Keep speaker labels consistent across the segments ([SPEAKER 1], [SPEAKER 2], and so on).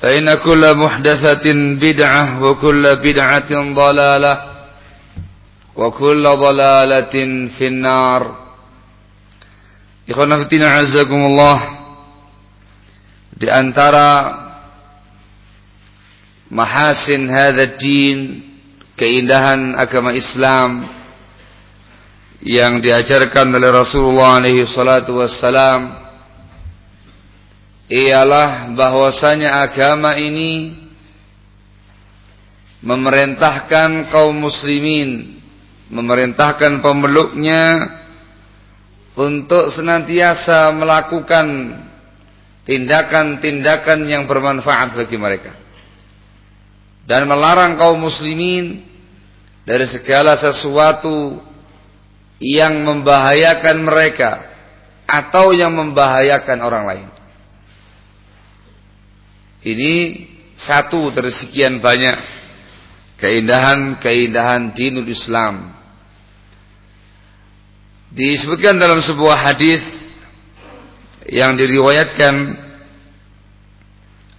[SPEAKER 1] فإن كل محدثة بدعة وكل بدعة ضلالة وكل ضلالة في النار. إخوانا فتنا عزكم الله بأن ترى محاسن هذا الدين keindahan agama إسلام yang diajarkan oleh Rasulullah alaihi salatu wassalam ialah bahwasanya agama ini memerintahkan kaum muslimin memerintahkan pemeluknya untuk senantiasa melakukan tindakan-tindakan yang bermanfaat bagi mereka dan melarang kaum muslimin dari segala sesuatu yang membahayakan mereka atau yang membahayakan orang lain. Ini satu dari sekian banyak keindahan-keindahan dinul Islam. Disebutkan dalam sebuah hadis yang diriwayatkan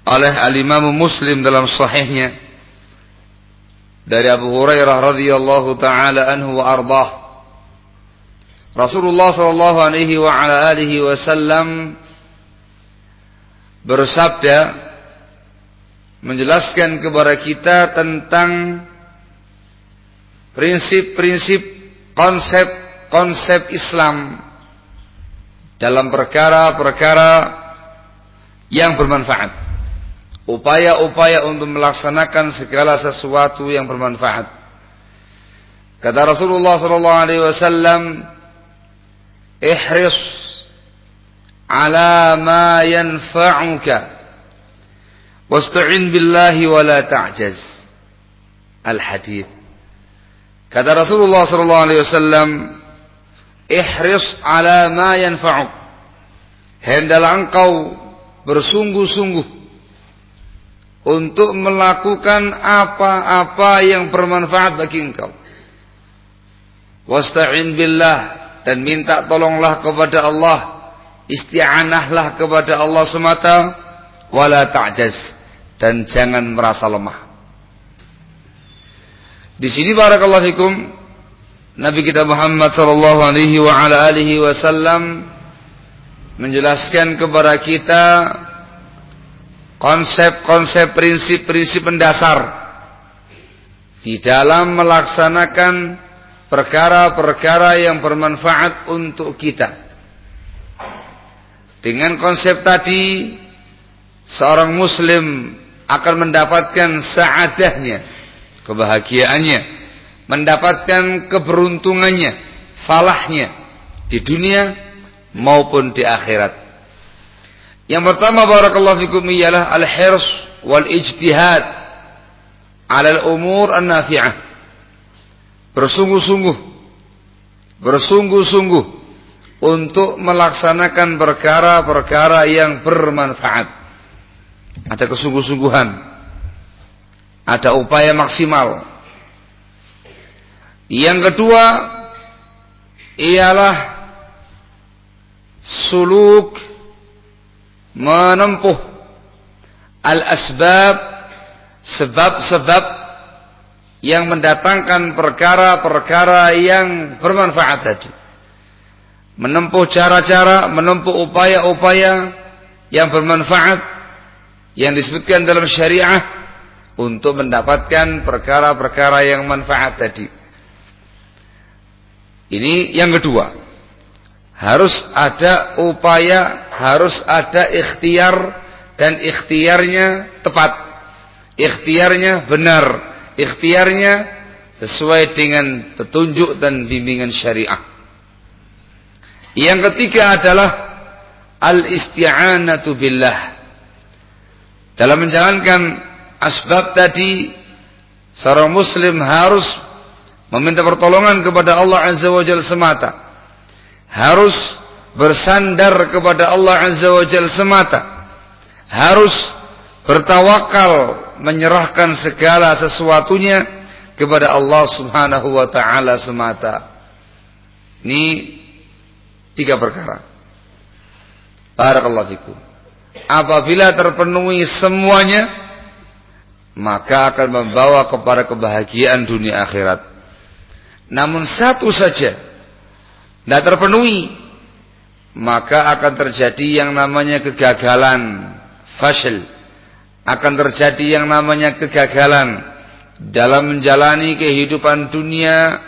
[SPEAKER 1] oleh al-Imam Muslim dalam sahihnya dari Abu Hurairah radhiyallahu taala anhu wa ardah. Rasulullah sallallahu alaihi wa ala alihi wasallam bersabda menjelaskan kepada kita tentang prinsip-prinsip konsep konsep Islam dalam perkara-perkara yang bermanfaat. Upaya-upaya untuk melaksanakan segala sesuatu yang bermanfaat. Kata Rasulullah sallallahu alaihi wasallam, "Ihris ala ma yanfa'uka wasta'in billahi wa la ta'jaz." Al-hadis. Kata Rasulullah sallallahu alaihi wasallam, ihris ala ma yanfa'uk hendaklah engkau bersungguh-sungguh untuk melakukan apa-apa yang bermanfaat bagi engkau wasta'in billah dan minta tolonglah kepada Allah isti'anahlah kepada Allah semata wala ta'jaz dan jangan merasa lemah di sini barakallahu fikum Nabi kita Muhammad sallallahu alaihi wa ala alihi wasallam menjelaskan kepada kita konsep-konsep prinsip-prinsip mendasar di dalam melaksanakan perkara-perkara yang bermanfaat untuk kita. Dengan konsep tadi seorang muslim akan mendapatkan saadahnya, kebahagiaannya, mendapatkan keberuntungannya, falahnya di dunia maupun di akhirat. Yang pertama barakallahu fikum ialah al-hirs wal ijtihad ala al-umur an-nafi'ah. Bersungguh-sungguh bersungguh-sungguh untuk melaksanakan perkara-perkara yang bermanfaat ada kesungguh-sungguhan, ada upaya maksimal. Yang kedua ialah suluk menempuh al-asbab sebab-sebab yang mendatangkan perkara-perkara yang bermanfaat tadi. Menempuh cara-cara, menempuh upaya-upaya yang bermanfaat yang disebutkan dalam syariah untuk mendapatkan perkara-perkara yang manfaat tadi. Ini yang kedua. Harus ada upaya, harus ada ikhtiar dan ikhtiarnya tepat. Ikhtiarnya benar, ikhtiarnya sesuai dengan petunjuk dan bimbingan syariah. Yang ketiga adalah al-isti'anatu billah dalam menjalankan asbab tadi, seorang muslim harus meminta pertolongan kepada Allah Azza wa Jalla semata. Harus bersandar kepada Allah Azza wa Jalla semata. Harus bertawakal menyerahkan segala sesuatunya kepada Allah Subhanahu wa taala semata. Ini tiga perkara. Barakallahu fikum apabila terpenuhi semuanya maka akan membawa kepada kebahagiaan dunia akhirat. Namun satu saja tidak terpenuhi maka akan terjadi yang namanya kegagalan fasil akan terjadi yang namanya kegagalan dalam menjalani kehidupan dunia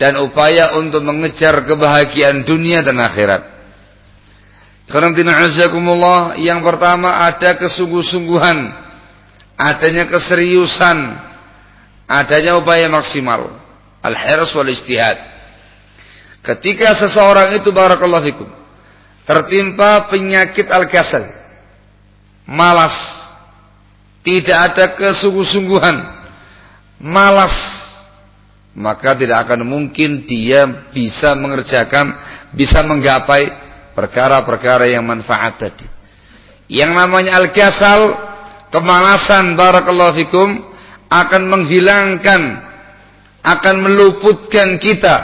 [SPEAKER 1] dan upaya untuk mengejar kebahagiaan dunia dan akhirat Karantina yang pertama ada kesungguh-sungguhan, adanya keseriusan, adanya upaya maksimal. Al-hirs wal istihad. Ketika seseorang itu barakallahu fikum tertimpa penyakit al-kasal, malas, tidak ada kesungguh-sungguhan, malas, maka tidak akan mungkin dia bisa mengerjakan, bisa menggapai perkara-perkara yang manfaat tadi. Yang namanya al-kasal, kemalasan barakallahu fikum akan menghilangkan akan meluputkan kita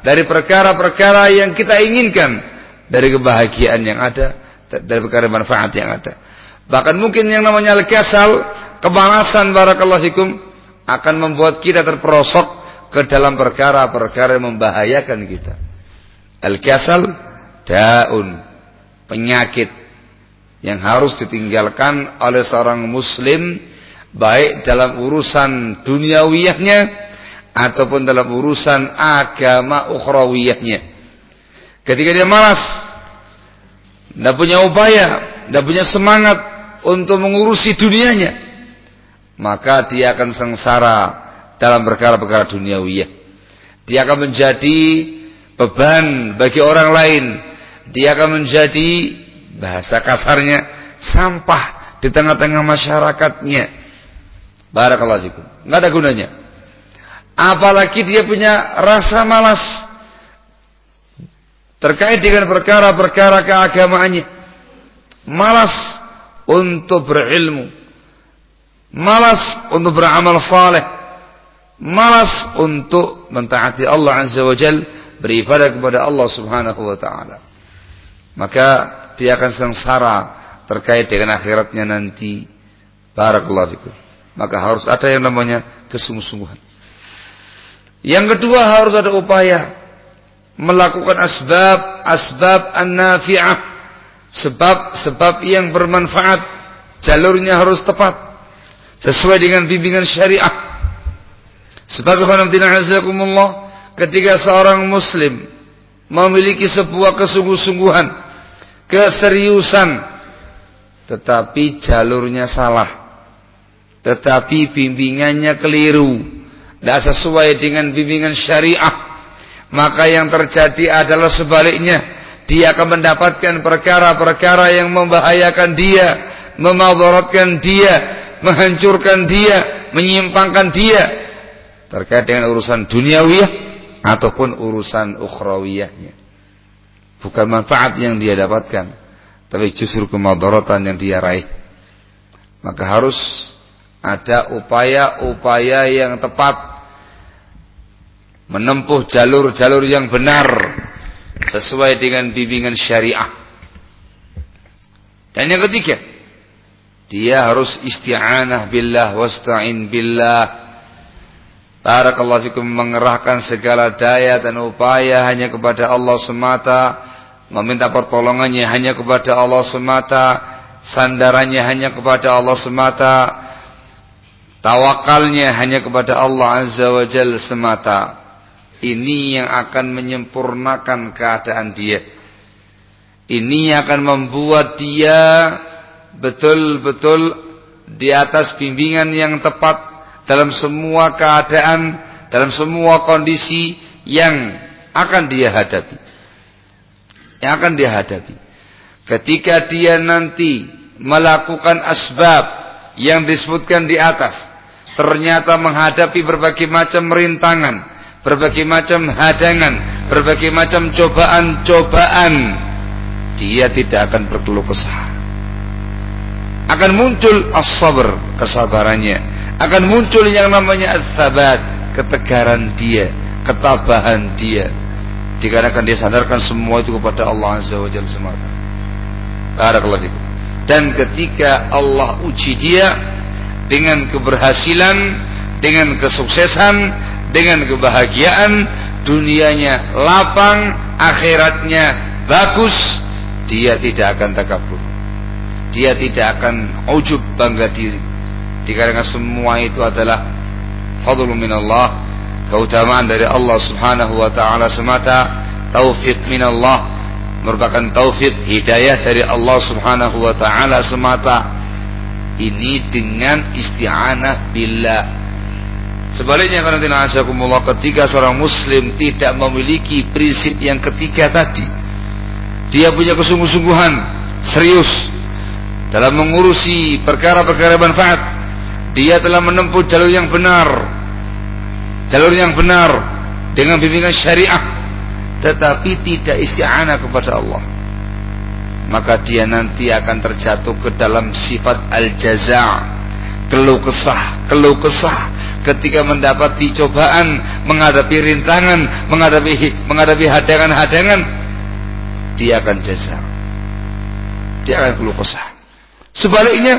[SPEAKER 1] dari perkara-perkara yang kita inginkan dari kebahagiaan yang ada dari perkara manfaat yang ada. Bahkan mungkin yang namanya al-kasal, kemalasan barakallahu fikum akan membuat kita terperosok ke dalam perkara-perkara yang membahayakan kita. Al-kasal daun penyakit yang harus ditinggalkan oleh seorang muslim baik dalam urusan duniawiyahnya ataupun dalam urusan agama ukhrawiyahnya. Ketika dia malas tidak punya upaya tidak punya semangat untuk mengurusi dunianya maka dia akan sengsara dalam perkara-perkara duniawiyah. Dia akan menjadi beban bagi orang lain dia akan menjadi bahasa kasarnya sampah di tengah-tengah masyarakatnya. Barakallahu fikum. Enggak ada gunanya. Apalagi dia punya rasa malas terkait dengan perkara-perkara keagamaannya. Malas untuk berilmu. Malas untuk beramal saleh. Malas untuk mentaati Allah Azza wa Jal beribadah kepada Allah Subhanahu wa taala maka dia akan sengsara terkait dengan akhiratnya nanti. Barakallahu fikum. Maka harus ada yang namanya kesungguh-sungguhan. Yang kedua harus ada upaya melakukan asbab asbab an-nafi'ah sebab-sebab yang bermanfaat jalurnya harus tepat sesuai dengan bimbingan syariah sebagaimana ketika seorang muslim memiliki sebuah kesungguh-sungguhan keseriusan. Tetapi jalurnya salah. Tetapi bimbingannya keliru, tidak sesuai dengan bimbingan syariah, maka yang terjadi adalah sebaliknya, dia akan mendapatkan perkara-perkara yang membahayakan dia, memadaratkan dia, menghancurkan dia, menyimpangkan dia. Terkait dengan urusan duniawiyah ataupun urusan ukhrawiyahnya. Bukan manfaat yang dia dapatkan, tapi justru kemadaratan yang dia raih. Maka harus ada upaya-upaya yang tepat menempuh jalur-jalur yang benar sesuai dengan bimbingan syariah. Dan yang ketiga, dia harus isti'anah billah wasta'in billah. Barakallahu fikum mengerahkan segala daya dan upaya hanya kepada Allah semata, meminta pertolongannya hanya kepada Allah semata, sandarannya hanya kepada Allah semata, Tawakalnya hanya kepada Allah Azza wa Jal semata. Ini yang akan menyempurnakan keadaan dia. Ini yang akan membuat dia betul-betul di atas bimbingan yang tepat dalam semua keadaan, dalam semua kondisi yang akan dia hadapi. Yang akan dia hadapi. Ketika dia nanti melakukan asbab yang disebutkan di atas ternyata menghadapi berbagai macam rintangan, berbagai macam hadangan, berbagai macam cobaan-cobaan, dia tidak akan berkeluh kesah. Akan muncul as-sabr, kesabarannya. Akan muncul yang namanya as-sabat, ketegaran dia, ketabahan dia. Dikarenakan dia sadarkan semua itu kepada Allah Azza wa Jalla semata. Barakallahu Dan ketika Allah uji dia, dengan keberhasilan, dengan kesuksesan, dengan kebahagiaan, dunianya lapang, akhiratnya bagus, dia tidak akan takabur. Dia tidak akan ujub bangga diri. Dikarenakan semua itu adalah fadlu minallah, keutamaan dari Allah Subhanahu wa taala semata, taufik minallah, merupakan taufik hidayah dari Allah Subhanahu wa taala semata ini dengan isti'anah bila Sebaliknya karena ketika seorang muslim tidak memiliki prinsip yang ketiga tadi, dia punya kesungguh-sungguhan serius dalam mengurusi perkara-perkara manfaat. Dia telah menempuh jalur yang benar, jalur yang benar dengan bimbingan syariah, tetapi tidak isti'anah kepada Allah. Maka dia nanti akan terjatuh ke dalam sifat al-jaza' keluh kesah, keluh kesah ketika mendapati cobaan, menghadapi rintangan, menghadapi menghadapi hadangan-hadangan, dia akan jaza. Dia akan keluh kesah. Sebaliknya,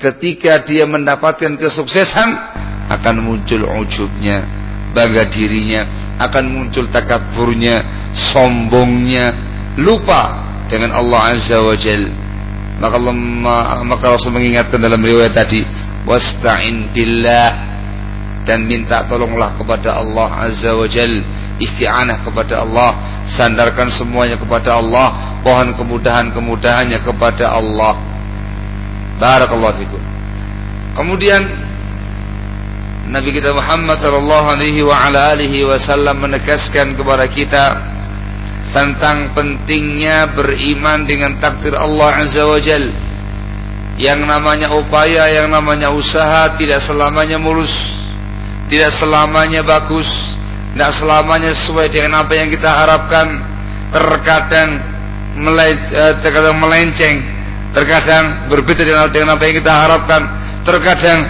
[SPEAKER 1] ketika dia mendapatkan kesuksesan, akan muncul ujubnya, bangga dirinya, akan muncul takaburnya, sombongnya, lupa dengan Allah Azza wa Jal. Maka Allah maka Rasul mengingatkan dalam riwayat tadi, wasta'in billah dan minta tolonglah kepada Allah Azza wa Jal. Isti'anah kepada Allah, sandarkan semuanya kepada Allah, pohon kemudahan-kemudahannya kepada Allah. Barakallahu fikum. Kemudian Nabi kita Muhammad sallallahu alaihi wa ala alihi wasallam menegaskan kepada kita tentang pentingnya beriman dengan takdir Allah Azza wa Jal. Yang namanya upaya yang namanya usaha tidak selamanya mulus tidak selamanya bagus tidak selamanya sesuai dengan apa yang kita harapkan. Terkadang eh, terkadang melenceng terkadang berbeda dengan apa yang kita harapkan terkadang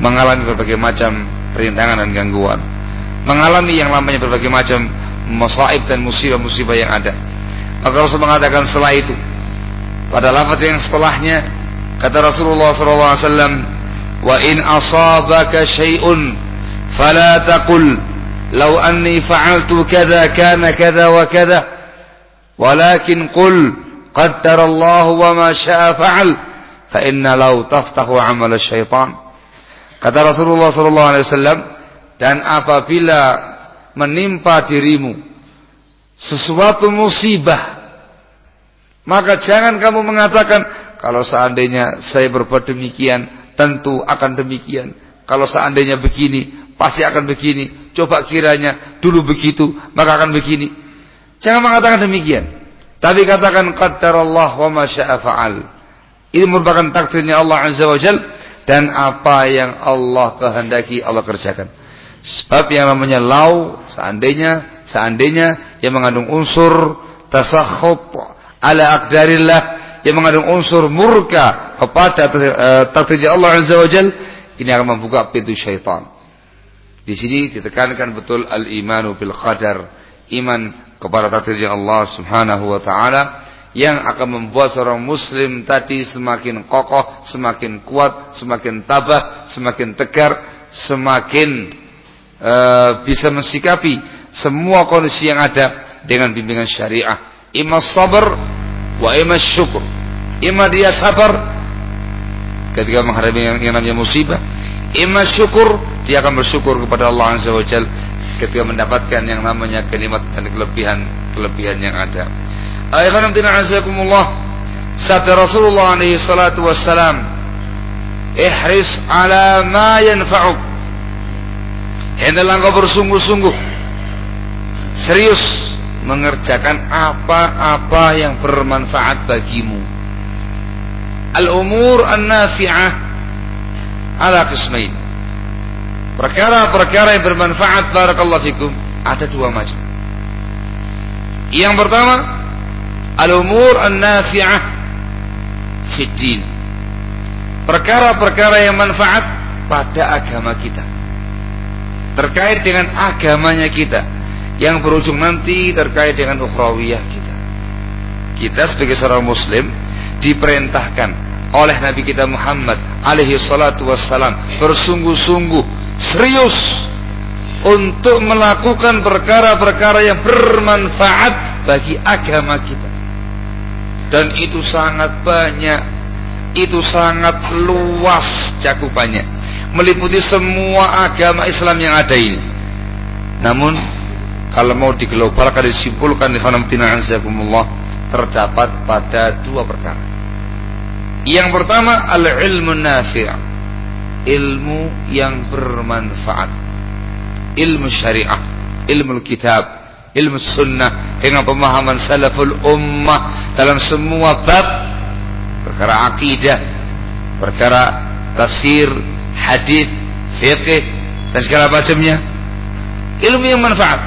[SPEAKER 1] mengalami berbagai macam rintangan dan gangguan mengalami yang namanya berbagai macam masaib dan musibah-musibah yang ada. Maka Rasul mengatakan setelah itu pada lafaz yang setelahnya kata Rasulullah SAW wa in asabaka syai'un fala taqul law anni fa'altu kadza kana kadza wa kadza walakin qul wa ma syaa fa'al fa inna law taftahu 'amal syaitan kata Rasulullah SAW dan apabila menimpa dirimu sesuatu musibah maka jangan kamu mengatakan kalau seandainya saya berbuat demikian tentu akan demikian. Kalau seandainya begini, pasti akan begini. Coba kiranya dulu begitu, maka akan begini. Jangan mengatakan demikian. Tapi katakan Allah wa ma syaa fa'al. Ini merupakan takdirnya Allah Azza wa Jal dan apa yang Allah kehendaki Allah kerjakan. Sebab yang namanya lau seandainya seandainya yang mengandung unsur tasakhut ala aqdarillah yang mengandung unsur murka kepada uh, takdirnya Allah Azza wa Jal ini akan membuka pintu syaitan. Di sini ditekankan betul al-imanu bil qadar, iman kepada takdirnya Allah Subhanahu wa taala yang akan membuat seorang muslim tadi semakin kokoh, semakin kuat, semakin tabah, semakin tegar, semakin uh, bisa mensikapi semua kondisi yang ada dengan bimbingan syariah. Ima sabar wa ima syukur. Ima dia sabar ketika menghadapi yang, yang namanya musibah imma syukur dia akan bersyukur kepada Allah Azza wa Jal ketika mendapatkan yang namanya kenikmatan dan kelebihan kelebihan yang ada. Ayat azakumullah. Sabda Rasulullah alaihi salatu wassalam ihris ala ma yanfa'uk. Hendaklah engkau bersungguh-sungguh serius mengerjakan apa-apa yang bermanfaat bagimu. Al-umur an-nafi'ah ala qismain. Perkara-perkara yang bermanfaat barakallahu fikum ada dua macam. Yang pertama, al-umur an-nafi'ah fid din. Perkara-perkara yang manfaat pada agama kita. Terkait dengan agamanya kita yang berujung nanti terkait dengan ukhrawiyah kita. Kita sebagai seorang muslim diperintahkan oleh Nabi kita Muhammad alaihi salatu wassalam bersungguh-sungguh serius untuk melakukan perkara-perkara yang bermanfaat bagi agama kita. Dan itu sangat banyak itu sangat luas cakupannya meliputi semua agama Islam yang ada ini. Namun kalau mau diglobalkan disimpulkan di terdapat pada dua perkara. Yang pertama al-ilmu nafi' ilmu yang bermanfaat ilmu syariah ilmu kitab ilmu sunnah dengan pemahaman salaful ummah dalam semua bab perkara akidah perkara tafsir hadis fiqh dan segala macamnya ilmu yang manfaat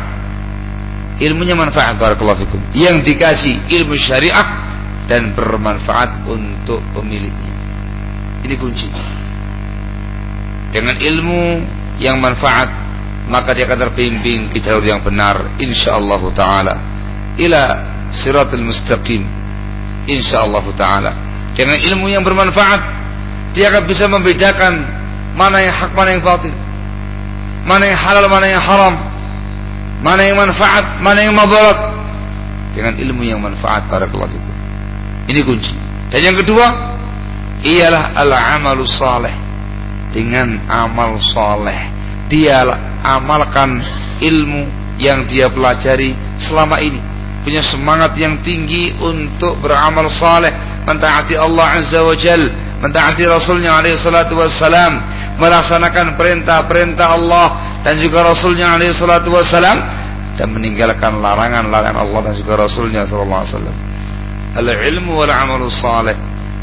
[SPEAKER 1] ilmunya manfaat barakallahu fikum yang dikasih ilmu syariah dan bermanfaat untuk pemiliknya. Ini kunci. Dengan ilmu yang manfaat maka dia akan terbimbing ke jalur yang benar insyaallah taala ila siratul mustaqim insyaallah taala. Dengan ilmu yang bermanfaat dia akan bisa membedakan mana yang hak mana yang batil. Mana yang halal mana yang haram. Mana yang manfaat mana yang madarat. Dengan ilmu yang manfaat barakallahu fikum. Ini kunci. Dan yang kedua ialah al-amalu saleh. Dengan amal saleh. Dia amalkan ilmu yang dia pelajari selama ini. Punya semangat yang tinggi untuk beramal saleh, mentaati Allah Azza wa Jal, mentaati Rasulnya alaihi salatu wassalam, melaksanakan perintah-perintah Allah dan juga Rasulnya alaihi salatu wassalam dan meninggalkan larangan-larangan Allah dan juga Rasulnya sallallahu alaihi wasallam al-ilmu wal amalu saleh.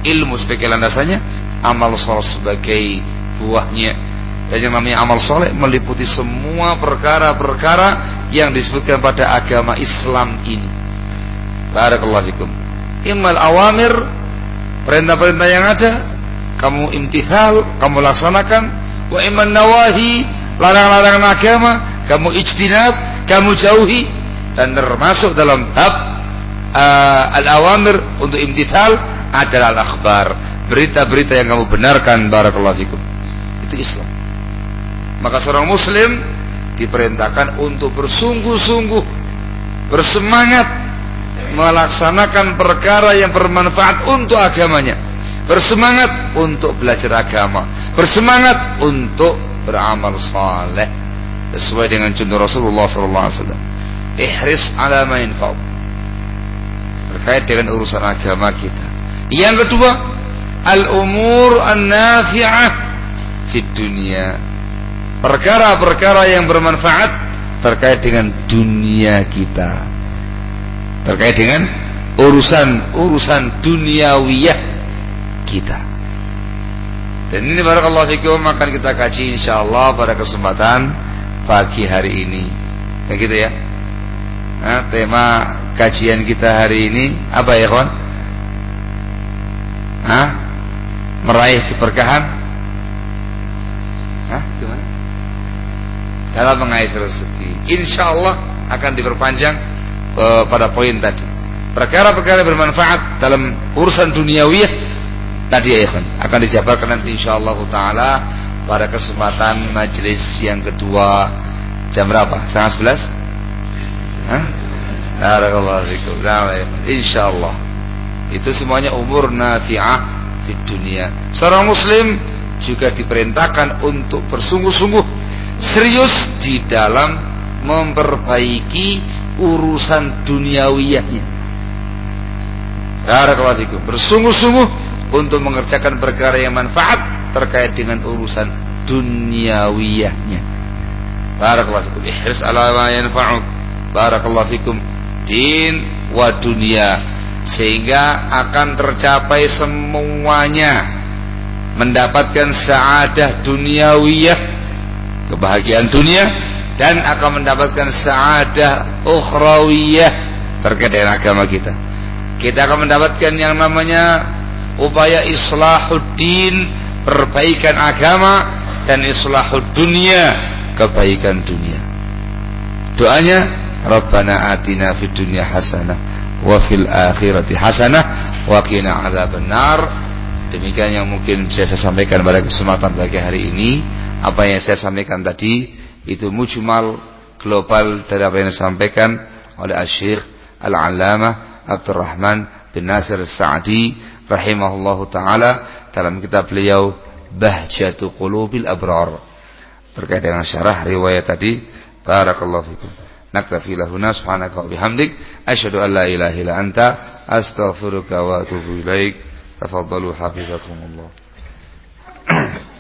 [SPEAKER 1] Ilmu sebagai landasannya, amal saleh sebagai buahnya. Dan yang namanya amal soleh meliputi semua perkara-perkara yang disebutkan pada agama Islam ini. Barakallahu fikum. Imal awamir, perintah-perintah yang ada, kamu imtithal, kamu laksanakan. Wa iman nawahi, larangan-larangan agama, kamu ijtinab, kamu jauhi. Dan termasuk dalam bab uh, al-awamir untuk imtithal adalah al-akhbar. Berita-berita yang kamu benarkan barakallahu fikum. Itu Islam. Maka seorang muslim diperintahkan untuk bersungguh-sungguh bersemangat melaksanakan perkara yang bermanfaat untuk agamanya. Bersemangat untuk belajar agama, bersemangat untuk beramal saleh sesuai dengan contoh Rasulullah sallallahu alaihi wasallam. Ihris ala ma terkait dengan urusan agama kita. Yang kedua, al-umur an-nafi'ah di dunia. Perkara-perkara yang bermanfaat terkait dengan dunia kita. Terkait dengan urusan-urusan duniawiyah kita. Dan ini barakallahu fikum akan kita kaji insyaallah pada kesempatan pagi hari ini. Kayak gitu ya. Nah, tema kajian kita hari ini apa ya kawan? Hah? Meraih keberkahan? Dalam mengais rezeki. Insya Allah akan diperpanjang uh, pada poin tadi. Perkara-perkara bermanfaat dalam urusan duniawi tadi ya kan akan dijabarkan nanti Insya Allah taala pada kesempatan majelis yang kedua jam berapa? Setengah sebelas? Hah? Barakallahu fikum. Nah, insyaallah. Itu semuanya umur nafi'ah di dunia. Seorang muslim juga diperintahkan untuk bersungguh-sungguh serius di dalam memperbaiki urusan duniawiyahnya. Barakallahu. Bersungguh-sungguh untuk mengerjakan perkara yang manfaat terkait dengan urusan duniawiyahnya. Barakallahu fikum. Ihris ala ma yanfa'uk. Barakallahu fikum din wa dunia sehingga akan tercapai semuanya mendapatkan saadah duniawiyah kebahagiaan dunia dan akan mendapatkan saadah ukhrawiyah terkait dengan agama kita kita akan mendapatkan yang namanya upaya islahuddin perbaikan agama dan islahud dunia kebaikan dunia doanya Rabbana atina fid dunya hasanah wa fil akhirati hasanah wa qina adzabannar. Demikian yang mungkin bisa saya sampaikan pada kesempatan pagi hari ini. Apa yang saya sampaikan tadi itu mujmal global dari apa yang disampaikan oleh Asy-Syaikh Al-Allamah Abdurrahman bin Nasir Sa'di rahimahullahu taala dalam kitab beliau Bahjatu Qulubil Abrar. Terkait dengan syarah riwayat tadi barakallahu fikum. Naktafi lahuna subhanaka wa bihamdik asyhadu an la ilaha illa anta astaghfiruka wa atubu ilaik. Tafaddalu hafizakumullah